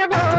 ಮಾಡಬೋ